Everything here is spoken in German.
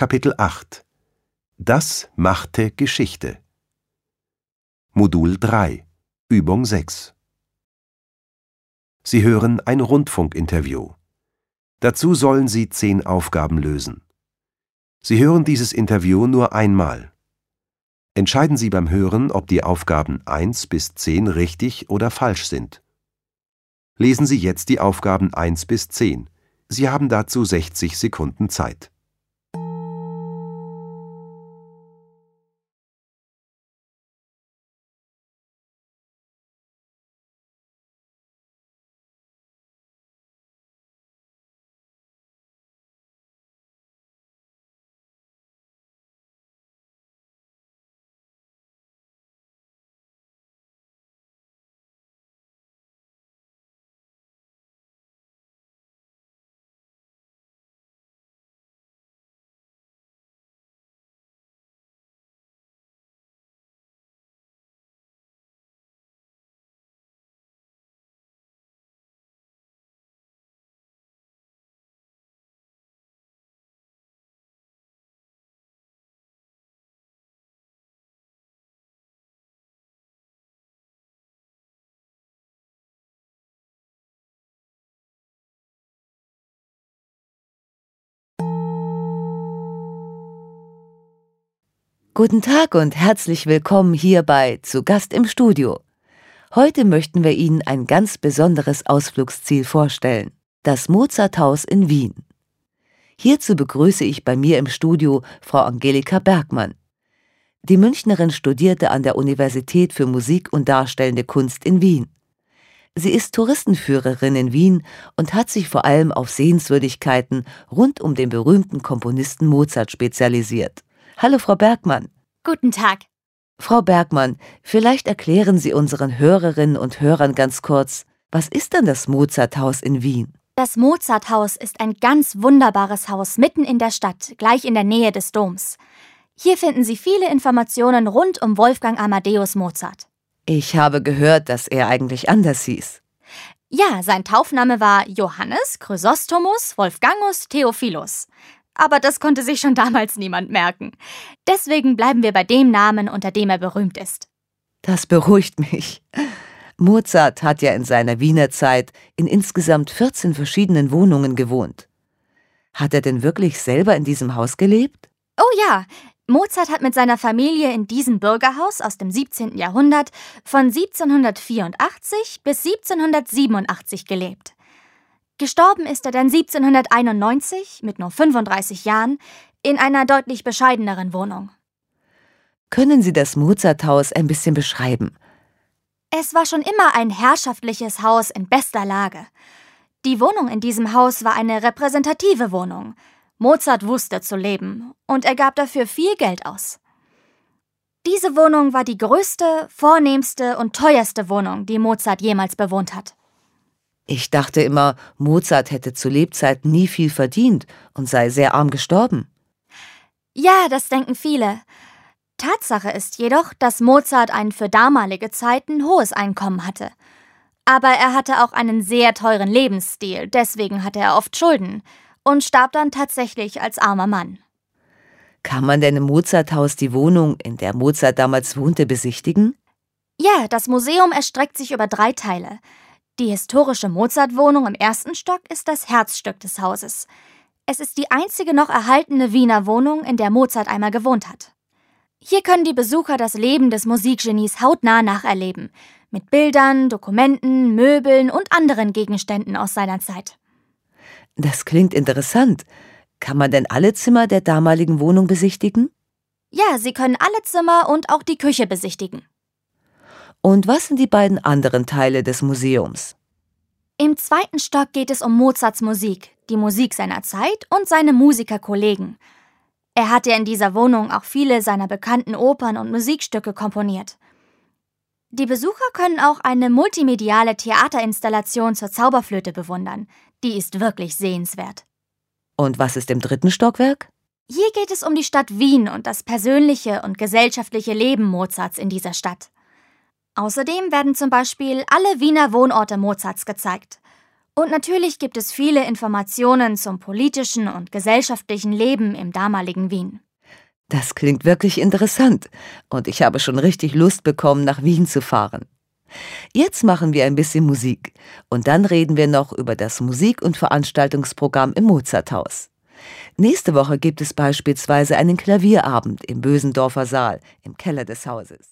Kapitel 8 Das machte Geschichte Modul 3 Übung 6 Sie hören ein Rundfunkinterview. Dazu sollen Sie zehn Aufgaben lösen. Sie hören dieses Interview nur einmal. Entscheiden Sie beim Hören, ob die Aufgaben 1 bis 10 richtig oder falsch sind. Lesen Sie jetzt die Aufgaben 1 bis 10. Sie haben dazu 60 Sekunden Zeit. Guten Tag und herzlich willkommen hierbei zu Gast im Studio. Heute möchten wir Ihnen ein ganz besonderes Ausflugsziel vorstellen, das Mozarthaus in Wien. Hierzu begrüße ich bei mir im Studio Frau Angelika Bergmann. Die Münchnerin studierte an der Universität für Musik und Darstellende Kunst in Wien. Sie ist Touristenführerin in Wien und hat sich vor allem auf Sehenswürdigkeiten rund um den berühmten Komponisten Mozart spezialisiert. Hallo, Frau Bergmann. Guten Tag. Frau Bergmann, vielleicht erklären Sie unseren Hörerinnen und Hörern ganz kurz, was ist denn das Mozarthaus in Wien? Das Mozarthaus ist ein ganz wunderbares Haus mitten in der Stadt, gleich in der Nähe des Doms. Hier finden Sie viele Informationen rund um Wolfgang Amadeus Mozart. Ich habe gehört, dass er eigentlich anders hieß. Ja, sein Taufname war Johannes Chrysostomus Wolfgangus Theophilus aber das konnte sich schon damals niemand merken. Deswegen bleiben wir bei dem Namen, unter dem er berühmt ist. Das beruhigt mich. Mozart hat ja in seiner Wiener Zeit in insgesamt 14 verschiedenen Wohnungen gewohnt. Hat er denn wirklich selber in diesem Haus gelebt? Oh ja, Mozart hat mit seiner Familie in diesem Bürgerhaus aus dem 17. Jahrhundert von 1784 bis 1787 gelebt. Gestorben ist er dann 1791 mit nur 35 Jahren in einer deutlich bescheideneren Wohnung. Können Sie das Mozarthaus ein bisschen beschreiben? Es war schon immer ein herrschaftliches Haus in bester Lage. Die Wohnung in diesem Haus war eine repräsentative Wohnung. Mozart wusste zu leben und er gab dafür viel Geld aus. Diese Wohnung war die größte, vornehmste und teuerste Wohnung, die Mozart jemals bewohnt hat. Ich dachte immer, Mozart hätte zu Lebzeiten nie viel verdient und sei sehr arm gestorben. Ja, das denken viele. Tatsache ist jedoch, dass Mozart ein für damalige Zeiten hohes Einkommen hatte. Aber er hatte auch einen sehr teuren Lebensstil, deswegen hatte er oft Schulden und starb dann tatsächlich als armer Mann. Kann man denn im Mozarthaus die Wohnung, in der Mozart damals wohnte, besichtigen? Ja, das Museum erstreckt sich über drei Teile. Die historische Mozart-Wohnung im ersten Stock ist das Herzstück des Hauses. Es ist die einzige noch erhaltene Wiener Wohnung, in der Mozart einmal gewohnt hat. Hier können die Besucher das Leben des Musikgenies hautnah nacherleben, mit Bildern, Dokumenten, Möbeln und anderen Gegenständen aus seiner Zeit. Das klingt interessant. Kann man denn alle Zimmer der damaligen Wohnung besichtigen? Ja, Sie können alle Zimmer und auch die Küche besichtigen. Und was sind die beiden anderen Teile des Museums? Im zweiten Stock geht es um Mozarts Musik, die Musik seiner Zeit und seine Musikerkollegen. Er hatte in dieser Wohnung auch viele seiner bekannten Opern und Musikstücke komponiert. Die Besucher können auch eine multimediale Theaterinstallation zur Zauberflöte bewundern. Die ist wirklich sehenswert. Und was ist im dritten Stockwerk? Hier geht es um die Stadt Wien und das persönliche und gesellschaftliche Leben Mozarts in dieser Stadt. Außerdem werden zum Beispiel alle Wiener Wohnorte Mozarts gezeigt. Und natürlich gibt es viele Informationen zum politischen und gesellschaftlichen Leben im damaligen Wien. Das klingt wirklich interessant und ich habe schon richtig Lust bekommen, nach Wien zu fahren. Jetzt machen wir ein bisschen Musik und dann reden wir noch über das Musik- und Veranstaltungsprogramm im Mozarthaus. Nächste Woche gibt es beispielsweise einen Klavierabend im Bösendorfer Saal im Keller des Hauses.